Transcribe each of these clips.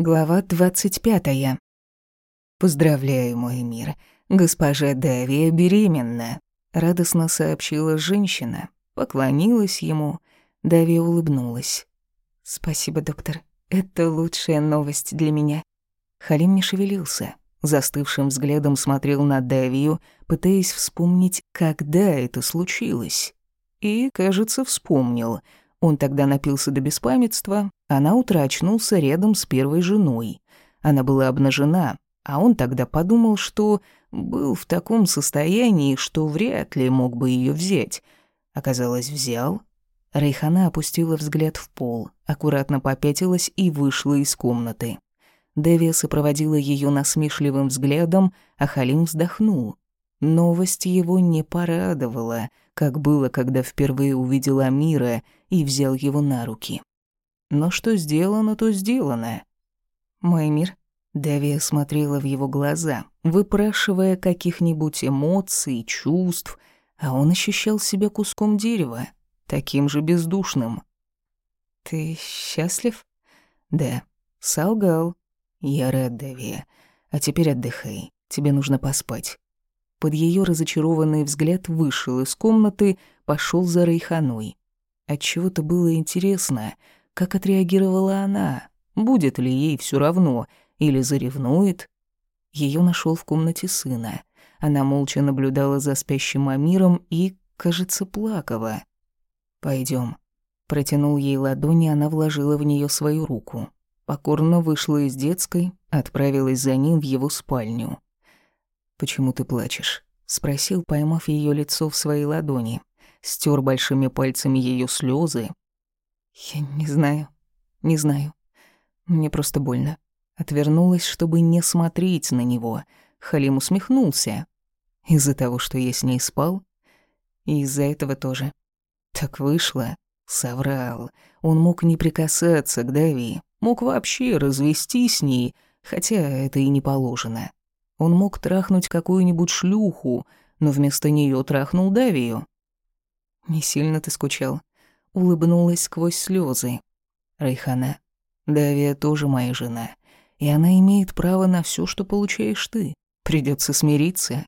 Глава 25. «Поздравляю, мой мир. Госпожа Давия беременна», — радостно сообщила женщина. Поклонилась ему. Давия улыбнулась. «Спасибо, доктор. Это лучшая новость для меня». Халим не шевелился. Застывшим взглядом смотрел на Давию, пытаясь вспомнить, когда это случилось. И, кажется, вспомнил — он тогда напился до беспамятства, а на утро очнулся рядом с первой женой. Она была обнажена, а он тогда подумал, что был в таком состоянии, что вряд ли мог бы ее взять. Оказалось, взял. Рейхана опустила взгляд в пол, аккуратно попятилась и вышла из комнаты. Девия сопроводила ее насмешливым взглядом, а Халим вздохнул. Новость его не порадовала, как было, когда впервые увидел Амира и взял его на руки. Но что сделано, то сделано. «Мой мир?» Давия смотрела в его глаза, выпрашивая каких-нибудь эмоций, чувств, а он ощущал себя куском дерева, таким же бездушным. «Ты счастлив?» «Да». Солгал. «Я рад, Давия. А теперь отдыхай. Тебе нужно поспать под ее разочарованный взгляд вышел из комнаты, пошел за Рейханой. Отчего-то было интересно, как отреагировала она, будет ли ей все равно или заревнует. Ее нашел в комнате сына. Она молча наблюдала за спящим Амиром и, кажется, плакала. Пойдем. Протянул ей ладони, она вложила в нее свою руку. Покорно вышла из детской, отправилась за ним в его спальню. «Почему ты плачешь?» — спросил, поймав ее лицо в своей ладони. Стер большими пальцами ее слезы. «Я не знаю, не знаю. Мне просто больно». Отвернулась, чтобы не смотреть на него. Халим усмехнулся. Из-за того, что я с ней спал? И из-за этого тоже. Так вышло. Соврал. Он мог не прикасаться к Дави, мог вообще развестись с ней, хотя это и не положено. Он мог трахнуть какую-нибудь шлюху, но вместо нее трахнул Давию. «Не сильно ты скучал?» Улыбнулась сквозь слезы. «Райхана, Давия тоже моя жена, и она имеет право на все, что получаешь ты. Придется смириться».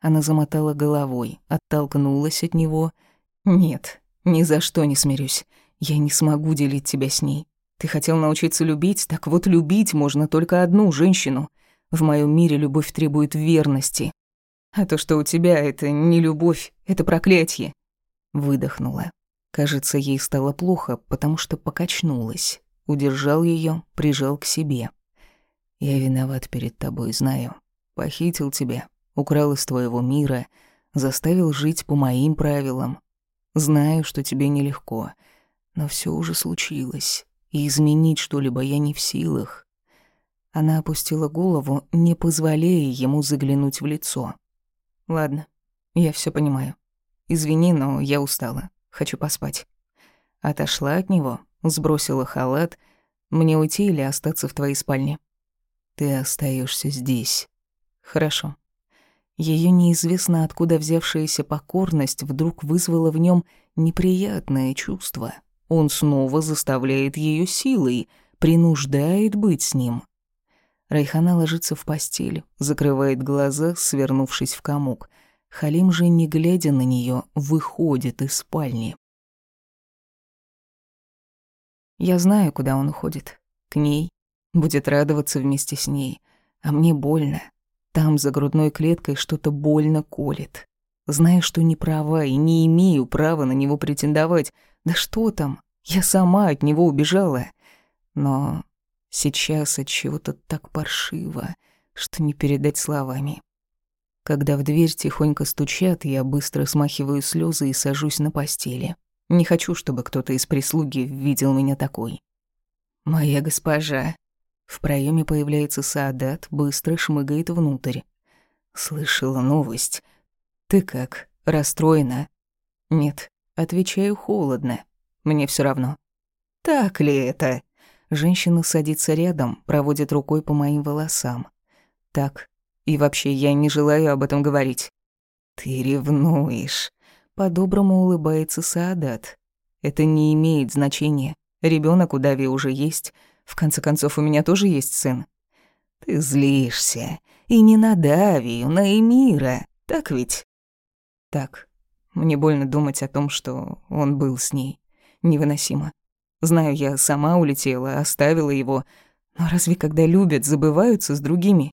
Она замотала головой, оттолкнулась от него. «Нет, ни за что не смирюсь. Я не смогу делить тебя с ней. Ты хотел научиться любить, так вот любить можно только одну женщину. В моем мире любовь требует верности. А то, что у тебя, это не любовь, это проклятие. Выдохнула. Кажется, ей стало плохо, потому что покачнулась. Удержал ее, прижал к себе. Я виноват перед тобой, знаю. Похитил тебя, украл из твоего мира, заставил жить по моим правилам. Знаю, что тебе нелегко, но все уже случилось, и изменить что-либо я не в силах. Она опустила голову, не позволяя ему заглянуть в лицо. «Ладно, я все понимаю. Извини, но я устала. Хочу поспать». Отошла от него, сбросила халат. «Мне уйти или остаться в твоей спальне?» «Ты остаешься здесь». «Хорошо». Ее неизвестно откуда взявшаяся покорность вдруг вызвала в нем неприятное чувство. Он снова заставляет ее силой, принуждает быть с ним. Райхана ложится в постель, закрывает глаза, свернувшись в комок. Халим же, не глядя на нее, выходит из спальни. Я знаю, куда он уходит. К ней. Будет радоваться вместе с ней. А мне больно. Там, за грудной клеткой, что-то больно колет. Знаю, что не права и не имею права на него претендовать. Да что там? Я сама от него убежала. Но Сейчас от чего-то так паршиво, что не передать словами. Когда в дверь тихонько стучат, я быстро смахиваю слезы и сажусь на постели. Не хочу, чтобы кто-то из прислуги видел меня такой. «Моя госпожа». В проеме появляется Саадат, быстро шмыгает внутрь. «Слышала новость. Ты как, расстроена?» «Нет», отвечаю холодно. Мне все равно. «Так ли это?» Женщина садится рядом, проводит рукой по моим волосам. Так, и вообще я не желаю об этом говорить. Ты ревнуешь. По-доброму улыбается Саадат. Это не имеет значения. Ребенок у Дави уже есть. В конце концов, у меня тоже есть сын. Ты злишься. И не на Давию, на Эмира. Так ведь? Так. Мне больно думать о том, что он был с ней. Невыносимо. Знаю, я сама улетела, оставила его. Но разве когда любят, забываются с другими?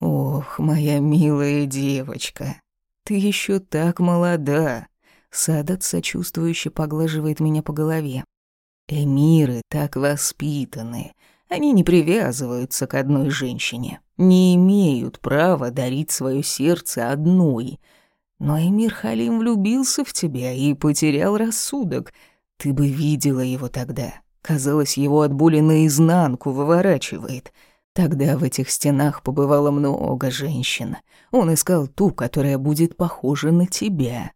Ох, моя милая девочка, ты еще так молода. Садат сочувствующе поглаживает меня по голове. Эмиры так воспитаны. Они не привязываются к одной женщине, не имеют права дарить свое сердце одной. Но Эмир Халим влюбился в тебя и потерял рассудок. Ты бы видела его тогда. Казалось, его от боли наизнанку выворачивает. Тогда в этих стенах побывало много женщин. Он искал ту, которая будет похожа на тебя.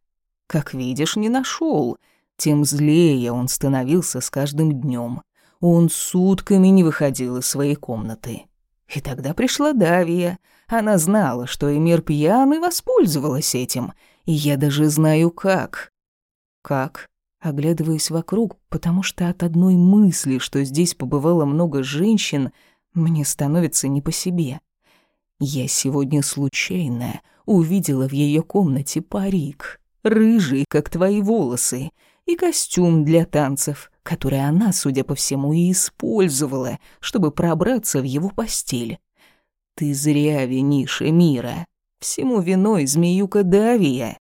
Как видишь, не нашел. Тем злее он становился с каждым днем. Он сутками не выходил из своей комнаты. И тогда пришла Давия. Она знала, что Эмир пьян и воспользовалась этим. И я даже знаю как. Как? Оглядываюсь вокруг, потому что от одной мысли, что здесь побывало много женщин, мне становится не по себе. Я сегодня случайно увидела в ее комнате парик рыжий, как твои волосы, и костюм для танцев, который она, судя по всему, и использовала, чтобы пробраться в его постель. Ты зря винишь Эмира. Всему виной змеюка Давия.